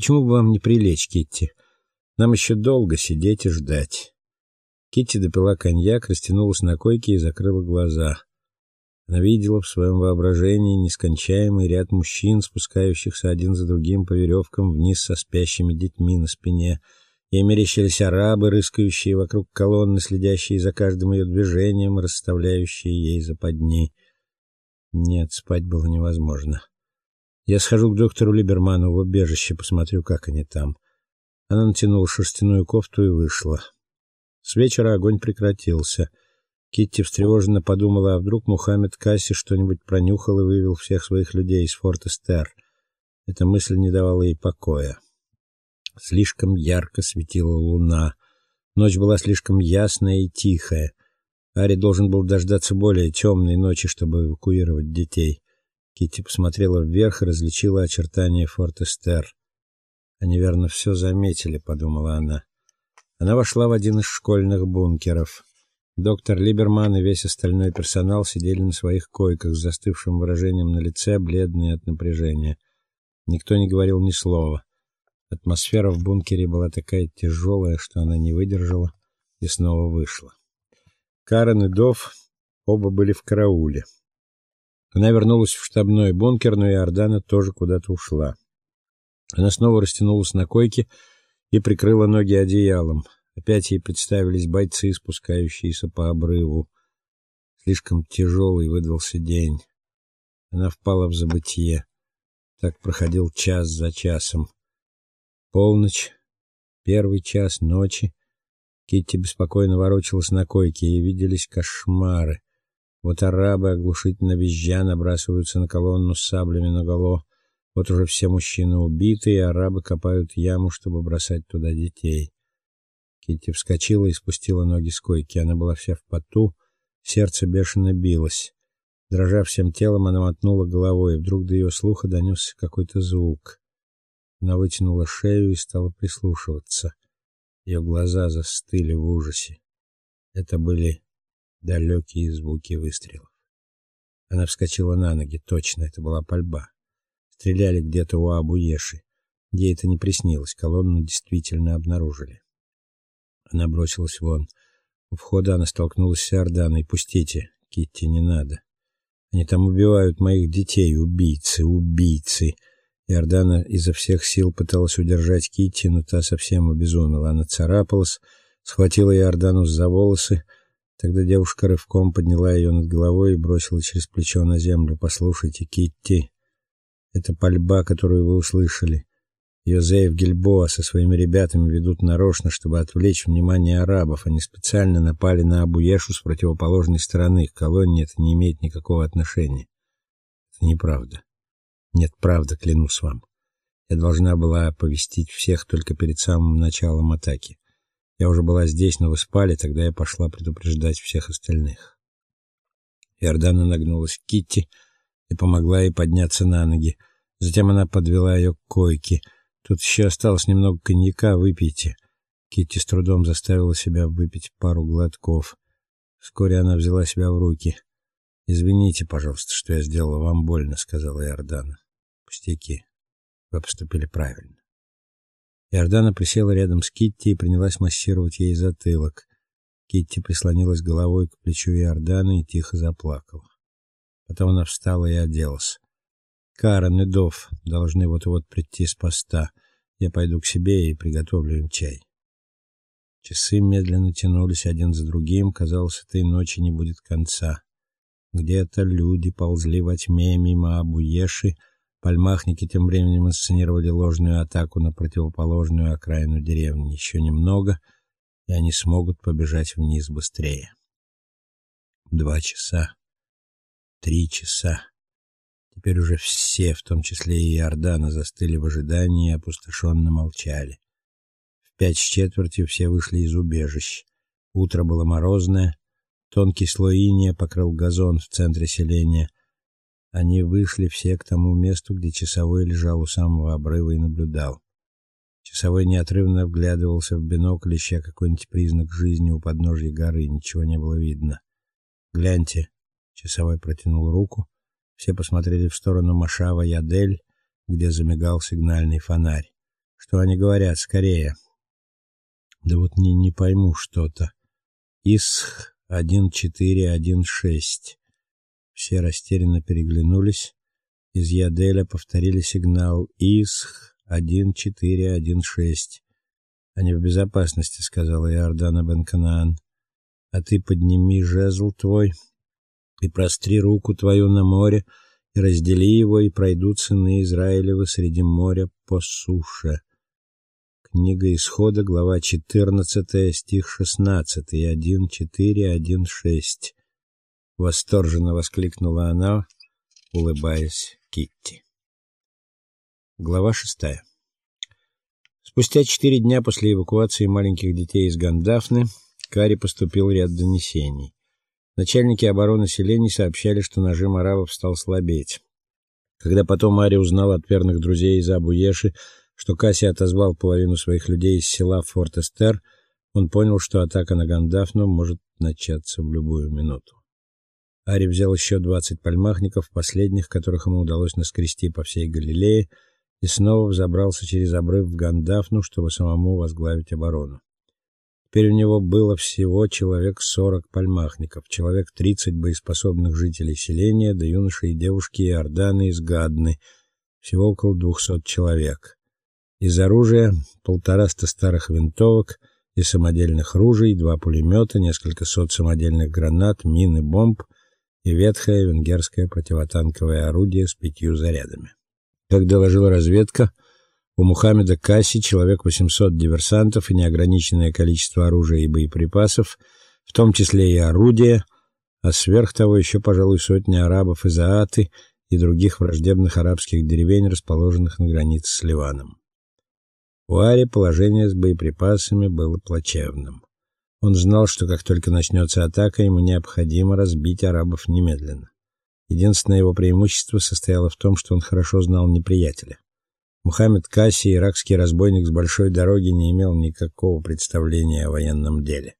Почему бы вам не прилечь, Китти? Нам еще долго сидеть и ждать. Китти допила коньяк, растянулась на койке и закрыла глаза. Она видела в своем воображении нескончаемый ряд мужчин, спускающихся один за другим по веревкам вниз со спящими детьми на спине. Ей мерещились арабы, рыскающие вокруг колонны, следящие за каждым ее движением, расставляющие ей западни. Нет, спать было невозможно. Я схожу к доктору Либерману в убежище, посмотрю, как они там. Она натянула шерстяную кофту и вышла. С вечера огонь прекратился. Китти встревоженно подумала, а вдруг Мухаммед Касси что-нибудь пронюхал и вывел всех своих людей из форта Стер. Эта мысль не давала ей покоя. Слишком ярко светила луна. Ночь была слишком ясная и тихая. Ари должен был дождаться более темной ночи, чтобы эвакуировать детей. Китти посмотрела вверх и различила очертания форта Стер. Они верно все заметили, подумала она. Она вошла в один из школьных бункеров. Доктор Либерман и весь остальной персонал сидели на своих койках с застывшим выражением на лице, бледные от напряжения. Никто не говорил ни слова. Атмосфера в бункере была такая тяжелая, что она не выдержала и снова вышла. Карен и Дов оба были в карауле. Она вернулась в штабной бункер, но и Ордана тоже куда-то ушла. Она снова растянулась на койке и прикрыла ноги одеялом. Опять ей представились бойцы, спускающиеся по обрыву. Слишком тяжелый выдался день. Она впала в забытье. Так проходил час за часом. Полночь, первый час ночи. Китти беспокойно ворочалась на койке, и виделись кошмары. Вот арабы оглушительно визжа набрасываются на колонну с саблями наголо. Вот уже все мужчины убиты, и арабы копают яму, чтобы бросать туда детей. Китти вскочила и спустила ноги с койки. Она была вся в поту, сердце бешено билось. Дрожа всем телом, она мотнула головой, и вдруг до ее слуха донесся какой-то звук. Она вытянула шею и стала прислушиваться. Ее глаза застыли в ужасе. Это были далекие звуки выстрелов. Она вскочила на ноги. Точно, это была пальба. Стреляли где-то у Абу-Еши. Ей это не приснилось. Колонну действительно обнаружили. Она бросилась вон. У входа она столкнулась с Орданой. "Пустите, Китти, не надо. Они там убивают моих детей, убийцы, убийцы". Иордана изо всех сил пыталась удержать Китти, но та совсем обезумела. Она царапалась, схватила Иордану за волосы. Тогда девушка рывком подняла ее над головой и бросила через плечо на землю. "Послушайте, Китти, это пальба, которую вы услышали. Йозеф Гильбоа со своими ребятами ведут нарочно, чтобы отвлечь внимание арабов. Они специально напали на Абу-Ешу с противоположной стороны. К колонне это не имеет никакого отношения. Это неправда. Нет, правда, клянусь вам. Я должна была оповестить всех только перед самым началом атаки. Я уже была здесь, но вы спали, тогда я пошла предупреждать всех остальных. Иордана нагнулась к Китти и помогла ей подняться на ноги. Затем она подвела ее к койке. Тут еще осталось немного коньяка, выпейте. Китти с трудом заставила себя выпить пару глотков. Вскоре она взяла себя в руки. Извините, пожалуйста, что я сделала вам больно, сказала Иордана. Пустяки. Вы поступили правильно. Иордана присела рядом с Китти и принялась массировать ей затылок. Китти прислонилась головой к плечу Иорданы и тихо заплакала. Потом она встала и оделась. Карен и Дов должны вот-вот прийти с поста. Я пойду к себе и приготовлю им чай. Часы медленно тянулись один за другим, казалось, этой ночи не будет конца. Где-то люди ползли во тьме мимо Абуеши, пальмахники тем временем инсценировали ложную атаку на противоположную окраину деревни. Еще немного, и они смогут побежать вниз быстрее. Два часа. Три часа. Теперь уже все, в том числе и Иордана, застыли в ожидании и опустошенно молчали. В пять с четвертью все вышли из убежищ. Утро было морозное, Тонкий слой инея покрыл газон в центре селения. Они вышли все к тому месту, где часовой лежал у самого обрыва и наблюдал. Часовой неотрывно вглядывался в бинокль, ища какой-нибудь признак жизни у подножья горы, ничего не было видно. "Гляньте", часовой протянул руку. Все посмотрели в сторону Машава Ядель, где замигал сигнальный фонарь. Что они говорят скорее? Да вот не не пойму что-то. Исх 1416. Все растерянно переглянулись. Из Яделя повторили сигнал Исх 1416. Они в безопасности, сказала Иордана бен-Канаан. А ты подними жезл твой и простри руку твою на море, и раздели его, и пройдут сыны Израилевы среди моря по суше. Книга Исхода, глава 14, стих 16, 1.4, 1.6. Восторженно воскликнула она, улыбаясь Китти. Глава 6. Спустя четыре дня после эвакуации маленьких детей из Гандафны Кари поступил ряд донесений. Начальники обороны селений сообщали, что нажим арабов стал слабеть. Когда потом Ари узнал от верных друзей из Абу-Еши, что Касси отозвал половину своих людей из села Форт-Эстер, он понял, что атака на Гандафну может начаться в любую минуту. Ари взял еще двадцать пальмахников, последних, которых ему удалось наскрести по всей Галилее, и снова взобрался через обрыв в Гандафну, чтобы самому возглавить оборону. Теперь у него было всего человек сорок пальмахников, человек тридцать боеспособных жителей селения, да юноши и девушки Иорданы из Гадны, всего около двухсот человек. Из оружия полтораста старых винтовок и самодельных ружей, два пулемета, несколько сот самодельных гранат, мин и бомб и ветхое венгерское противотанковое орудие с пятью зарядами. Как доложила разведка, у Мухаммеда Касси человек 800 диверсантов и неограниченное количество оружия и боеприпасов, в том числе и орудия, а сверх того еще, пожалуй, сотни арабов из Ааты и других враждебных арабских деревень, расположенных на границе с Ливаном. У Ари положение с боеприпасами было плачевным. Он знал, что как только начнется атака, ему необходимо разбить арабов немедленно. Единственное его преимущество состояло в том, что он хорошо знал неприятеля. Мухаммед Касси, иракский разбойник с большой дороги, не имел никакого представления о военном деле.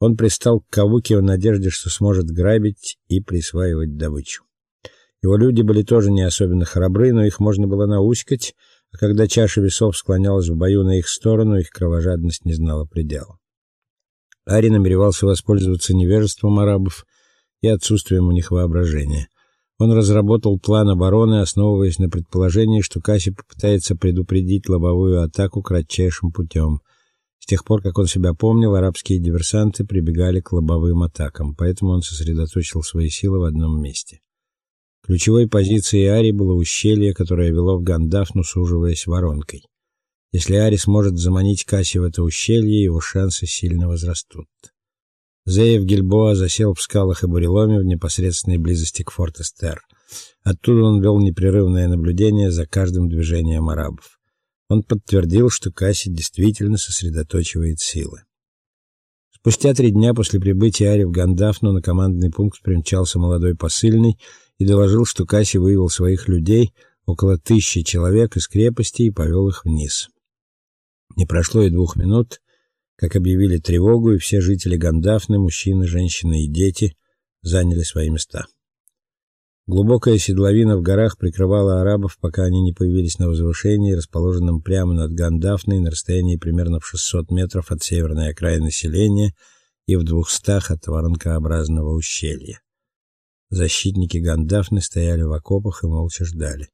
Он пристал к Кавуке в надежде, что сможет грабить и присваивать добычу. Его люди были тоже не особенно храбры, но их можно было науськать, а когда чаша весов склонялась в бою на их сторону, их кровожадность не знала предела. Ари намеревался воспользоваться невежеством арабов и отсутствием у них воображения. Он разработал план обороны, основываясь на предположении, что Касси попытается предупредить лобовую атаку кратчайшим путем. С тех пор, как он себя помнил, арабские диверсанты прибегали к лобовым атакам, поэтому он сосредоточил свои силы в одном месте. Ключевой позицией Ари было ущелье, которое вело в Гандафну, суживаясь воронкой. Если Ари сможет заманить Касси в это ущелье, его шансы сильно возрастут. Зеев Гильбоа засел в скалах и буреломе в непосредственной близости к Форт-Эстер. Оттуда он вел непрерывное наблюдение за каждым движением арабов. Он подтвердил, что Касси действительно сосредотачивает силы. Спустя три дня после прибытия Ари в Гандафну на командный пункт примчался молодой посыльный и доложил, что Касси вывел своих людей, около тысячи человек из крепости и повел их вниз. Не прошло и двух минут, как объявили тревогу, и все жители Гандафны, мужчины, женщины и дети, заняли свои места. Глубокая седловина в горах прикрывала арабов, пока они не появились на возвышении, расположенном прямо над Гандафной на расстоянии примерно в 600 метров от северной окраины селения и в двухстах от воронкообразного ущелья. Защитники Гандафны стояли в окопах и молча ждали.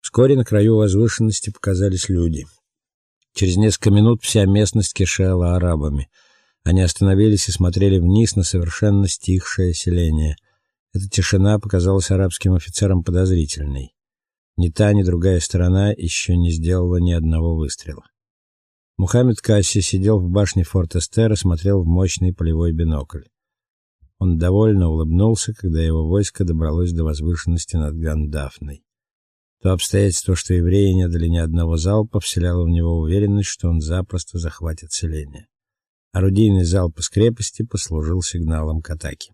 Вскоре на краю возвышенности показались люди. Через несколько минут вся местность кишела арабами. Они остановились и смотрели вниз на совершенно стихшее селение. Эта тишина показалась арабским офицерам подозрительной. Ни та, ни другая сторона еще не сделала ни одного выстрела. Мухаммед Касси сидел в башне форта Эстер и смотрел в мощный полевой бинокль. Он довольно улыбнулся, когда его войско добралось до возвышенности над Гандафной. То обстоятельство, что евреи не дали ни одного залпа, вселяло в него уверенность, что он запросто захватит селение. Орудийный залп из крепости послужил сигналом к атаке.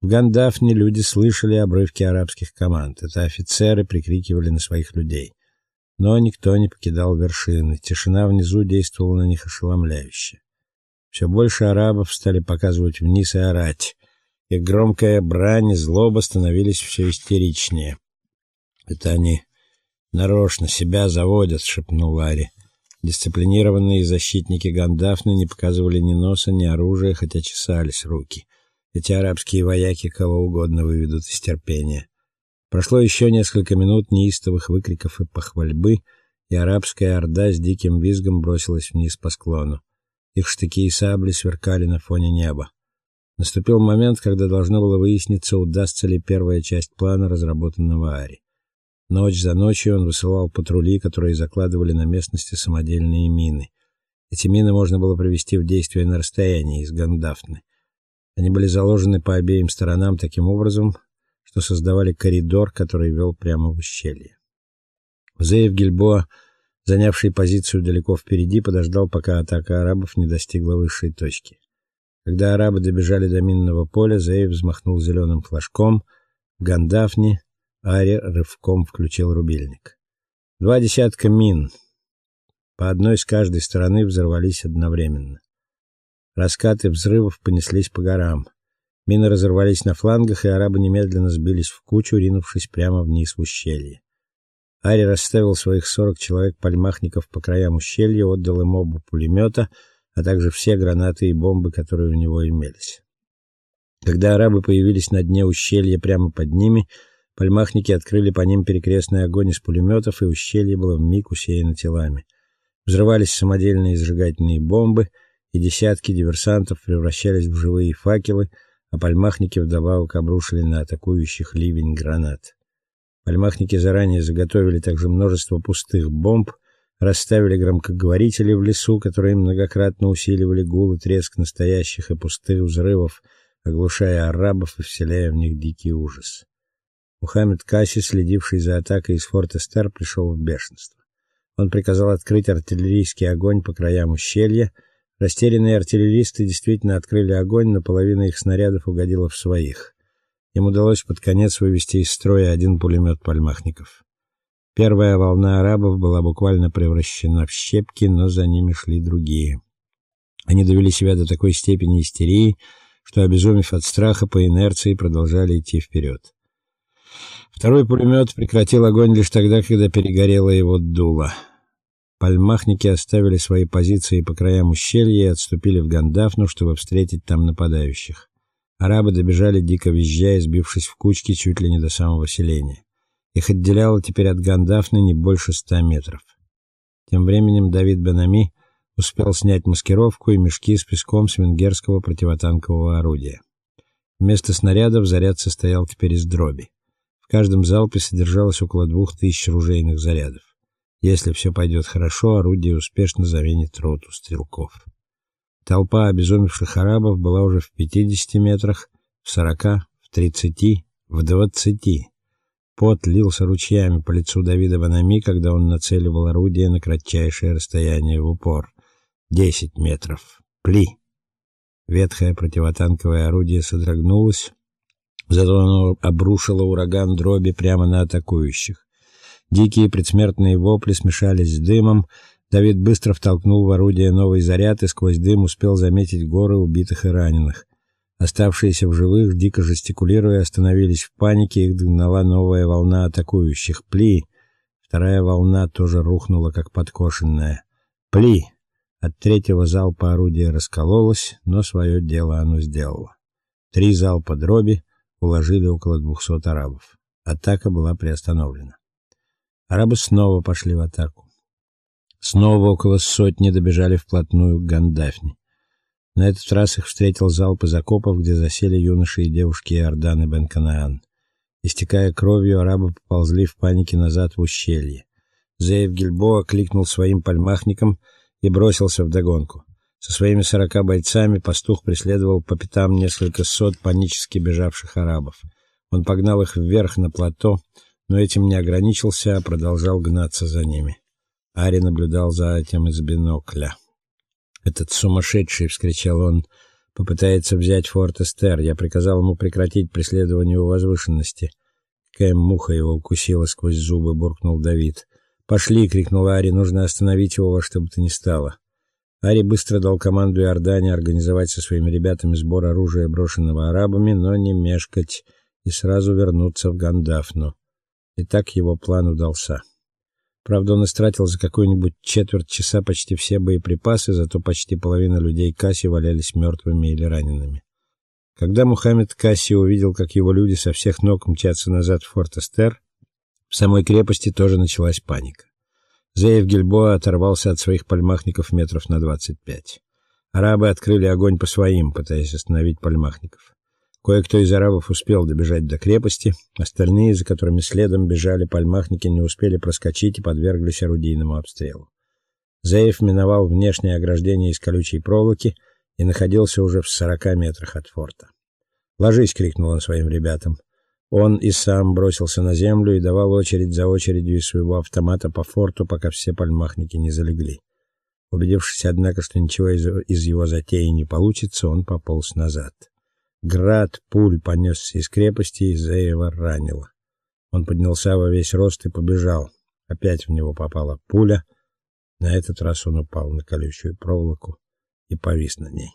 В Гандафне люди слышали обрывки арабских команд. Это офицеры прикрикивали на своих людей. Но никто не покидал вершины. Тишина внизу действовала на них ошеломляюще. Все больше арабов стали показывать вниз и орать. Их громкая брань и злоба становились все истеричнее. Это они Нарочно себя заводят, шепнул Ари. Дисциплинированные защитники Гандафны не показывали ни носа, ни оружия, хотя чесались руки. Эти арабские вояки кого угодно выведут из терпения. Прошло еще несколько минут неистовых выкриков и похвальбы, и арабская орда с диким визгом бросилась вниз по склону. Их штыки и сабли сверкали на фоне неба. Наступил момент, когда должно было выясниться, удастся ли первая часть плана, разработанного Ари. Ночь за ночью он высылал патрули, которые закладывали на местности самодельные мины. Эти мины можно было привести в действие на расстоянии из Гандафны. Они были заложены по обеим сторонам таким образом, что создавали коридор, который вел прямо в ущелье. Зеев Гильбоа занявший позицию далеко впереди, подождал, пока атака арабов не достигла высшей точки. Когда арабы добежали до минного поля, Заев взмахнул зеленым флажком. В Гандафне Ари рывком включил рубильник. Два десятка мин, по одной с каждой стороны, взорвались одновременно. Раскаты взрывов понеслись по горам. Мины разорвались на флангах, и арабы немедленно сбились в кучу, ринувшись прямо вниз в ущелье. Ари расставил своих 40 человек-пальмахников по краям ущелья, отдал им оба пулемета, а также все гранаты и бомбы, которые у него имелись. Когда арабы появились на дне ущелья прямо под ними, пальмахники открыли по ним перекрестный огонь из пулеметов, и ущелье было вмиг усеяно телами. Взрывались самодельные зажигательные бомбы, и десятки диверсантов превращались в живые факелы, а пальмахники вдобавок обрушили на атакующих ливень гранат. Пальмахники заранее заготовили также множество пустых бомб, расставили громкоговорители в лесу, которые многократно усиливали гул и треск настоящих и пустых взрывов, оглушая арабов и вселяя в них дикий ужас. Мухаммед Касси, следивший за атакой из форта Стар, пришел в бешенство. Он приказал открыть артиллерийский огонь по краям ущелья. Растерянные артиллеристы действительно открыли огонь, но половина их снарядов угодила в своих. Им удалось под конец вывести из строя один пулемет пальмахников. Первая волна арабов была буквально превращена в щепки, но за ними шли другие. Они довели себя до такой степени истерии, что обезумев от страха по инерции продолжали идти вперед. Второй пулемет прекратил огонь лишь тогда, когда перегорело его дуло. Пальмахники оставили свои позиции по краям ущелья и отступили в Гандафну, чтобы встретить там нападающих. Арабы добежали дико визжая, сбившись в кучки чуть ли не до самого селения. Их отделяло теперь от Гандафны не больше ста метров. Тем временем Давид Бенами успел снять маскировку и мешки с песком с венгерского противотанкового орудия. Вместо снарядов заряд состоял теперь из дроби. В каждом залпе содержалось около двух тысяч ружейных зарядов. Если все пойдет хорошо, орудие успешно заменит роту стрелков. Толпа обезумевших арабов была уже в 50 метрах, в 40, в 30, в 20. Пот лился ручьями по лицу Давида Банами, когда он нацеливал орудие на кратчайшее расстояние в упор. 10 метров. Пли. Ветхое противотанковое орудие содрогнулось, зато оно обрушило ураган дроби прямо на атакующих. Дикие предсмертные вопли смешались с дымом, Давид быстро втолкнул в орудие новый заряд и сквозь дым успел заметить горы убитых и раненых. Оставшиеся в живых, дико жестикулируя, остановились в панике, их догнала новая волна атакующих. Пли. Вторая волна тоже рухнула как подкошенная. Пли. От третьего залпа орудие раскололось, но свое дело оно сделало. Три залпа дроби уложили около двухсот арабов. Атака была приостановлена. Арабы снова пошли в атаку. Снова около сотни добежали вплотную к Гандафне. На этот раз их встретил залп из окопов, где засели юноши и девушки Иордан и Бен-Канаан. Истекая кровью, арабы поползли в панике назад в ущелье. Зеев Гильбоа кликнул своим пальмахником и бросился в догонку. Со своими сорока бойцами пастух преследовал по пятам несколько сот панически бежавших арабов. Он погнал их вверх на плато, но этим не ограничился, а продолжал гнаться за ними. Ари наблюдал за этим из бинокля. "Этот сумасшедший", вскричал он, "попытается взять форт Эстер. Я приказал ему прекратить преследование у возвышенности". Какая муха его укусила сквозь зубы, буркнул Давид. "Пошли", крикнул Ари, "нужно остановить его во что бы то ни стало". Ари быстро дал команду Иордане организовать со своими ребятами сбор оружия, брошенного арабами, но не мешкать и сразу вернуться в Гандафну. И так его план удался. Правда, он истратил за какую-нибудь четверть часа почти все боеприпасы, зато почти половина людей Касси валялись мертвыми или ранеными. Когда Мухаммед Касси увидел, как его люди со всех ног мчатся назад в Форт Эстер, в самой крепости тоже началась паника. Зеев Гильбоа оторвался от своих пальмахников метров на двадцать пять. Арабы открыли огонь по своим, пытаясь остановить пальмахников. Кое-кто из арабов успел добежать до крепости, остальные, за которыми следом бежали пальмахники, не успели проскочить и подверглись орудийному обстрелу. Заев миновал внешнее ограждение из колючей проволоки и находился уже в сорока метрах от форта. "Ложись", крикнул он своим ребятам. Он и сам бросился на землю и давал очередь за очередью из своего автомата по форту, пока все пальмахники не залегли. Убедившись однако, что ничего из, из его затеи не получится, он пополз назад. Град пуль понесся из крепости и Зеева ранило. Он поднялся во весь рост и побежал. Опять в него попала пуля. На этот раз он упал на колючую проволоку и повис на ней.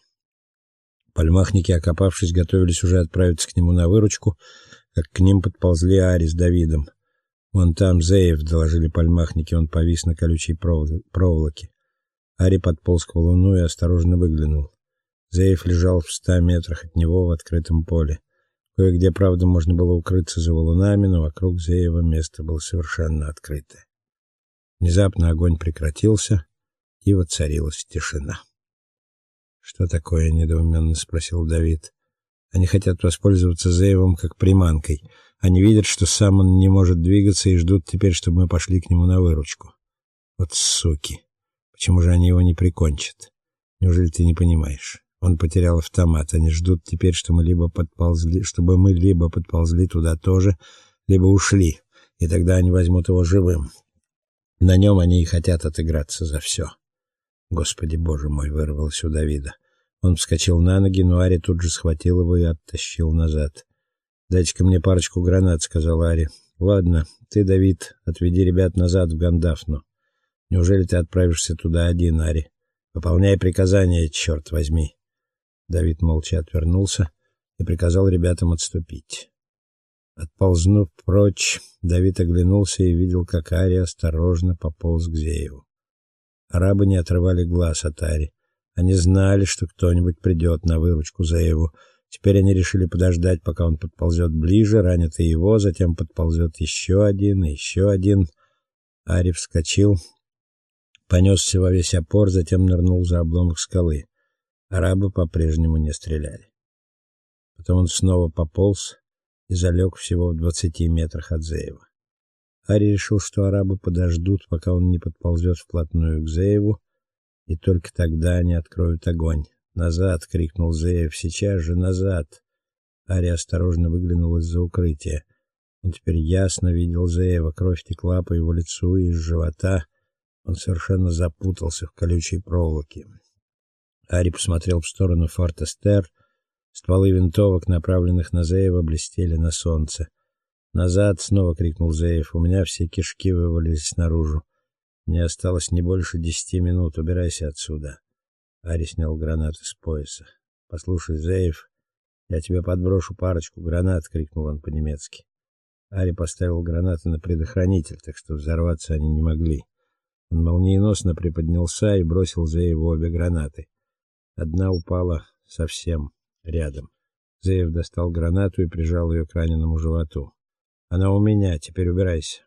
Пальмахники, окопавшись, готовились уже отправиться к нему на выручку, как к ним подползли Ари с Давидом. "Вон там Зеев", доложили пальмахники, он повис на колючей проволоке. Ари подполз к валуну и осторожно выглянул. Зеев лежал в ста метрах от него в открытом поле. Кое-где, правда, можно было укрыться за валунами, но вокруг Зеева место было совершенно открытое. Внезапно огонь прекратился, и воцарилась тишина. Что такое, недоуменно спросил Давид. Они хотят воспользоваться Зеевым как приманкой. Они видят, что сам он не может двигаться и ждут теперь, чтобы мы пошли к нему на выручку. Вот суки. Почему же они его не прикончат? Неужели ты не понимаешь? Он потерял автомат. Они ждут теперь, что мы либо подползли, чтобы мы либо подползли туда тоже, либо ушли, и тогда они возьмут его живым. На нем они и хотят отыграться за все. Господи Боже мой, вырвалось у Давида. Он вскочил на ноги, но Ари тут же схватил его и оттащил назад. "Дайте-ка мне парочку гранат", сказал Ари. "Ладно, ты, Давид, отведи ребят назад в Гандафну. Неужели ты отправишься туда один, Ари? Выполняй приказание, черт возьми". Давид молча отвернулся и приказал ребятам отступить. Отползнув прочь, Давид оглянулся и видел, как Ари осторожно пополз к Зееву. Арабы не отрывали глаз от Ари. Они знали, что кто-нибудь придет на выручку Зееву. Теперь они решили подождать, пока он подползет ближе, ранит и его, затем подползет еще один и еще один. Ари вскочил, понесся во весь опор, затем нырнул за обломок скалы. Арабы по-прежнему не стреляли. Потом он снова пополз и залег всего в двадцати метрах от Зеева. Ари решил, что арабы подождут, пока он не подползет вплотную к Зееву, и только тогда они откроют огонь. "Назад!" крикнул Зеев. "Сейчас же назад!" Ари осторожно выглянул из-за укрытия. Он теперь ясно видел Зеева, кровь текла по его лицу и из живота. Он совершенно запутался в колючей проволоке. Ари посмотрел в сторону форта Стер. Стволы винтовок, направленных на Зеева, блестели на солнце. "Назад!" снова крикнул Зеев. "У меня все кишки вывалились наружу. Мне осталось не больше десяти минут. Убирайся отсюда." Ари снял гранаты с пояса. "Послушай, Зеев, я тебе подброшу парочку гранат", крикнул он по-немецки. Ари поставил гранаты на предохранитель, так что взорваться они не могли. Он молниеносно приподнялся и бросил Зееву обе гранаты. Одна упала совсем рядом. Зеев достал гранату и прижал ее к раненому животу. Она у меня, теперь убирайся.